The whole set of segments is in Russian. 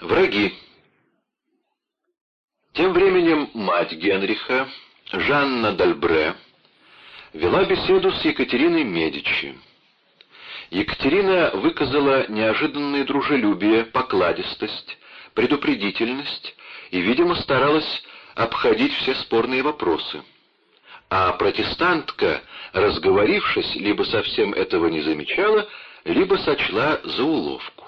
Враги. Тем временем мать Генриха, Жанна Дальбре, вела беседу с Екатериной Медичи. Екатерина выказала неожиданное дружелюбие, покладистость, предупредительность и, видимо, старалась обходить все спорные вопросы. А протестантка, разговорившись, либо совсем этого не замечала, либо сочла за уловку.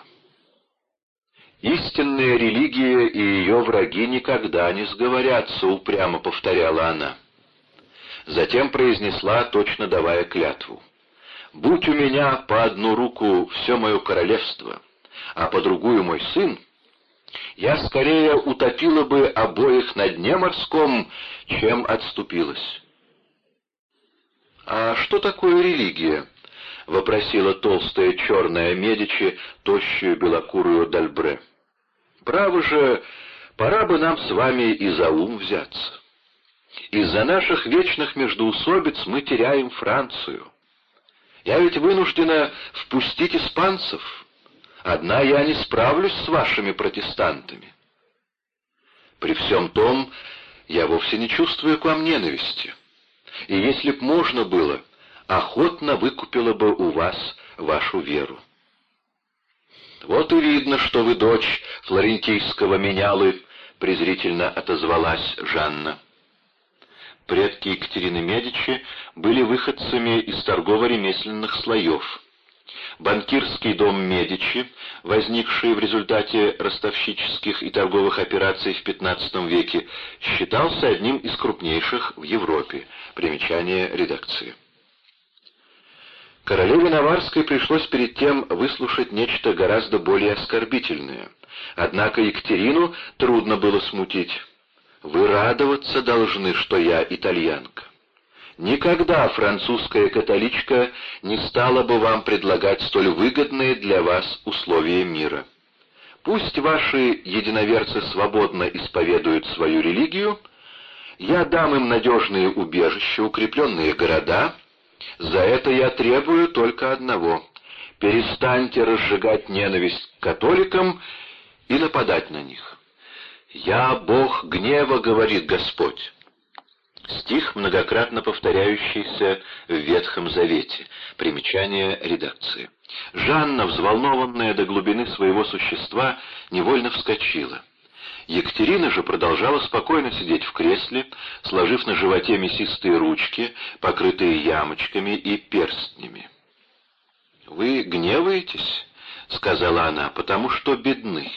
«Истинная религия и ее враги никогда не сговорятся», — упрямо повторяла она. Затем произнесла, точно давая клятву. «Будь у меня по одну руку все мое королевство, а по другую мой сын, я скорее утопила бы обоих на дне морском, чем отступилась». «А что такое религия?» — вопросила толстая черная Медичи, тощую белокурую Дальбре. «Право же, пора бы нам с вами и за ум взяться. Из-за наших вечных междоусобиц мы теряем Францию. Я ведь вынуждена впустить испанцев. Одна я не справлюсь с вашими протестантами. При всем том, я вовсе не чувствую к вам ненависти и если б можно было, охотно выкупила бы у вас вашу веру. «Вот и видно, что вы дочь флорентийского менялы», — презрительно отозвалась Жанна. Предки Екатерины Медичи были выходцами из торгово-ремесленных слоев. Банкирский дом Медичи, возникший в результате ростовщических и торговых операций в XV веке, считался одним из крупнейших в Европе. Примечание редакции. Королеве Наварской пришлось перед тем выслушать нечто гораздо более оскорбительное. Однако Екатерину трудно было смутить. «Вы радоваться должны, что я итальянка. Никогда французская католичка не стала бы вам предлагать столь выгодные для вас условия мира. Пусть ваши единоверцы свободно исповедуют свою религию, я дам им надежные убежища, укрепленные города. За это я требую только одного — перестаньте разжигать ненависть к католикам и нападать на них. «Я Бог гнева», — говорит Господь. Стих, многократно повторяющийся в Ветхом Завете. Примечание редакции. Жанна, взволнованная до глубины своего существа, невольно вскочила. Екатерина же продолжала спокойно сидеть в кресле, сложив на животе мясистые ручки, покрытые ямочками и перстнями. «Вы гневаетесь?» — сказала она, — «потому что бедны.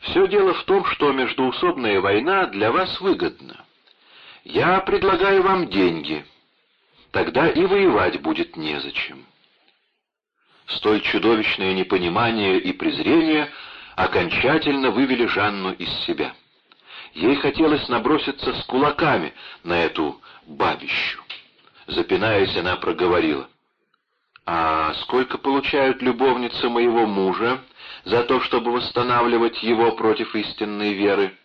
Все дело в том, что междуусобная война для вас выгодна. Я предлагаю вам деньги. Тогда и воевать будет незачем. Столь чудовищное непонимание и презрение окончательно вывели Жанну из себя. Ей хотелось наброситься с кулаками на эту бабищу. Запинаясь, она проговорила. «А сколько получают любовницы моего мужа за то, чтобы восстанавливать его против истинной веры?»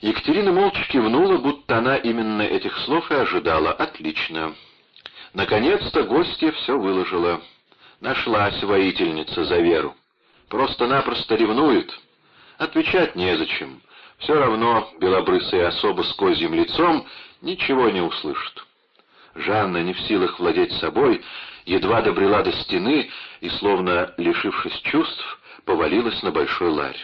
Екатерина молча кивнула, будто она именно этих слов и ожидала. Отлично. Наконец-то гостья все выложила. Нашлась воительница за веру. Просто-напросто ревнует. Отвечать незачем. Все равно белобрысая особа с козьим лицом ничего не услышит. Жанна, не в силах владеть собой, едва добрела до стены и, словно лишившись чувств, повалилась на большой ларь.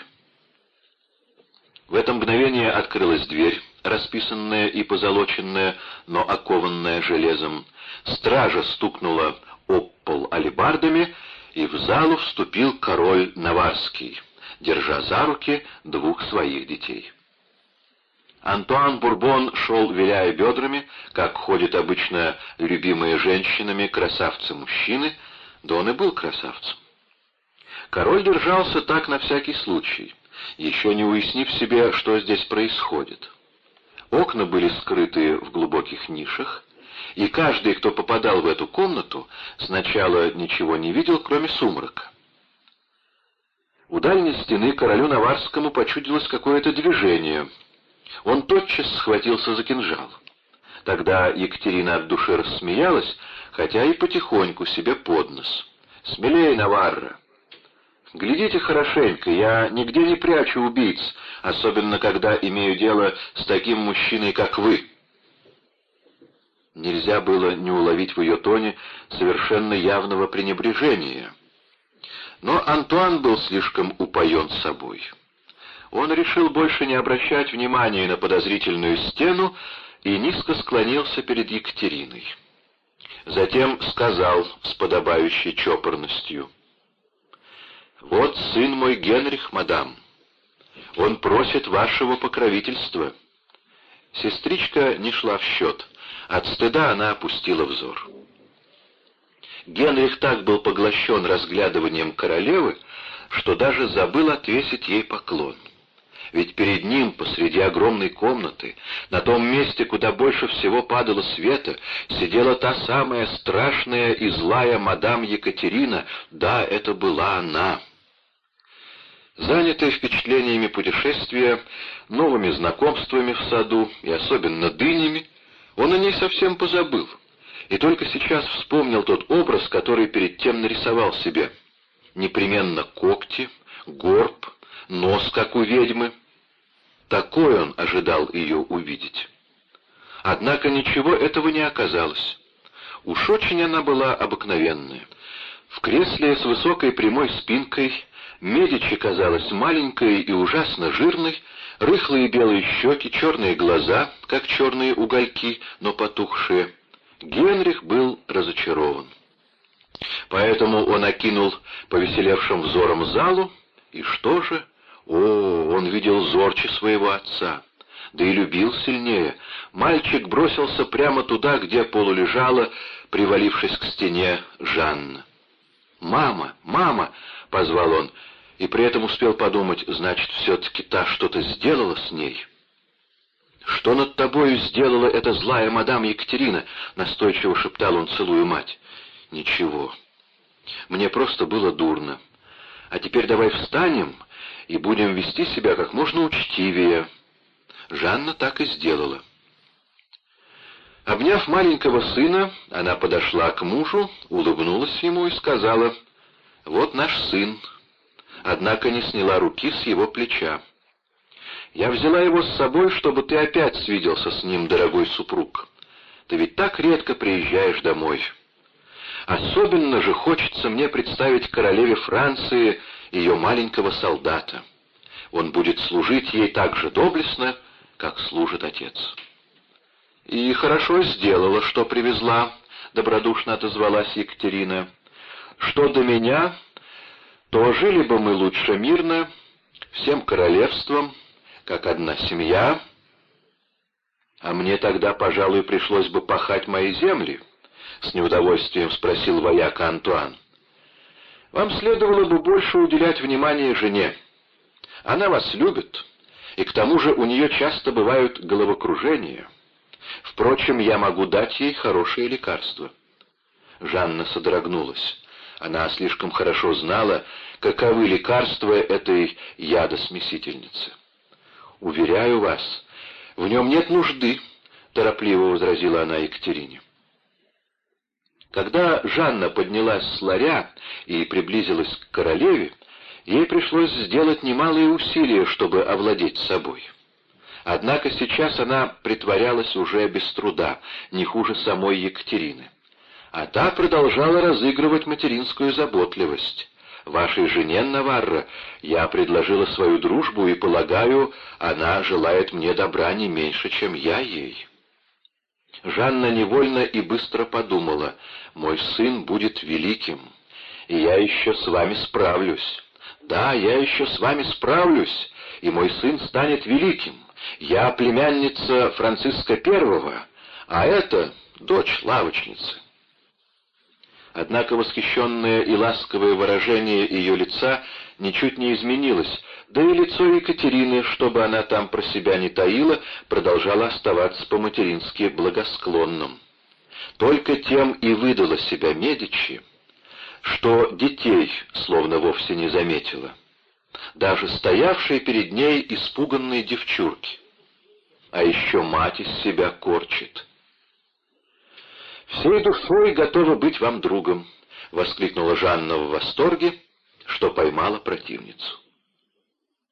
В это мгновение открылась дверь, расписанная и позолоченная, но окованная железом. Стража стукнула об пол алебардами, и в залу вступил король Наварский, держа за руки двух своих детей. Антуан Бурбон шел, виляя бедрами, как ходят обычно любимые женщинами красавцы-мужчины, да он и был красавцем. Король держался так на всякий случай, еще не уяснив себе, что здесь происходит. Окна были скрыты в глубоких нишах, и каждый, кто попадал в эту комнату, сначала ничего не видел, кроме сумрака. У дальней стены королю Наварскому почудилось какое-то движение. Он тотчас схватился за кинжал. Тогда Екатерина от души рассмеялась, хотя и потихоньку себе под нос. «Смелее, Наварра! Глядите хорошенько, я нигде не прячу убийц, особенно когда имею дело с таким мужчиной, как вы». Нельзя было не уловить в ее тоне совершенно явного пренебрежения. Но Антуан был слишком упоен собой. Он решил больше не обращать внимания на подозрительную стену и низко склонился перед Екатериной. Затем сказал с подобающей чопорностью, «Вот сын мой Генрих, мадам. Он просит вашего покровительства». Сестричка не шла в счет. От стыда она опустила взор. Генрих так был поглощен разглядыванием королевы, что даже забыл отвесить ей поклон. Ведь перед ним, посреди огромной комнаты, на том месте, куда больше всего падало света, сидела та самая страшная и злая мадам Екатерина. Да, это была она. Занятый впечатлениями путешествия, новыми знакомствами в саду и особенно дынями, он о ней совсем позабыл, и только сейчас вспомнил тот образ, который перед тем нарисовал себе. Непременно когти, горб, нос, как у ведьмы. Такой он ожидал ее увидеть. Однако ничего этого не оказалось. Уж очень она была обыкновенная. В кресле с высокой прямой спинкой Медичи казалась маленькой и ужасно жирной, рыхлые белые щеки, черные глаза, как черные угольки, но потухшие. Генрих был разочарован. Поэтому он окинул повеселевшим взором залу, и что же? О, он видел зорче своего отца, да и любил сильнее. Мальчик бросился прямо туда, где полулежала, привалившись к стене, Жанна. «Мама! Мама!» — позвал он, и при этом успел подумать, значит, все-таки та что-то сделала с ней. «Что над тобою сделала эта злая мадам Екатерина?» — настойчиво шептал он, целую мать. «Ничего. Мне просто было дурно. А теперь давай встанем и будем вести себя как можно учтивее». Жанна так и сделала. Обняв маленького сына, она подошла к мужу, улыбнулась ему и сказала, «Вот наш сын, однако не сняла руки с его плеча. «Я взяла его с собой, чтобы ты опять свиделся с ним, дорогой супруг. Ты ведь так редко приезжаешь домой. Особенно же хочется мне представить королеве Франции ее маленького солдата. Он будет служить ей так же доблестно, как служит отец». «И хорошо сделала, что привезла», — добродушно отозвалась Екатерина. «Что до меня, то жили бы мы лучше мирно, всем королевством, как одна семья, а мне тогда, пожалуй, пришлось бы пахать мои земли, — с неудовольствием спросил вояка Антуан. Вам следовало бы больше уделять внимание жене. Она вас любит, и к тому же у нее часто бывают головокружения. Впрочем, я могу дать ей хорошее лекарство. Жанна содрогнулась. Она слишком хорошо знала, каковы лекарства этой ядосмесительницы. «Уверяю вас, в нем нет нужды», — торопливо возразила она Екатерине. Когда Жанна поднялась с ларя и приблизилась к королеве, ей пришлось сделать немалые усилия, чтобы овладеть собой. Однако сейчас она притворялась уже без труда, не хуже самой Екатерины а та продолжала разыгрывать материнскую заботливость. Вашей жене, Наварра, я предложила свою дружбу, и, полагаю, она желает мне добра не меньше, чем я ей». Жанна невольно и быстро подумала, «Мой сын будет великим, и я еще с вами справлюсь. Да, я еще с вами справлюсь, и мой сын станет великим. Я племянница Франциска Первого, а это дочь лавочницы». Однако восхищенное и ласковое выражение ее лица ничуть не изменилось, да и лицо Екатерины, чтобы она там про себя не таила, продолжало оставаться по-матерински благосклонным. Только тем и выдала себя Медичи, что детей словно вовсе не заметила, даже стоявшие перед ней испуганные девчурки. А еще мать из себя корчит — «Всей душой готова быть вам другом», — воскликнула Жанна в восторге, что поймала противницу.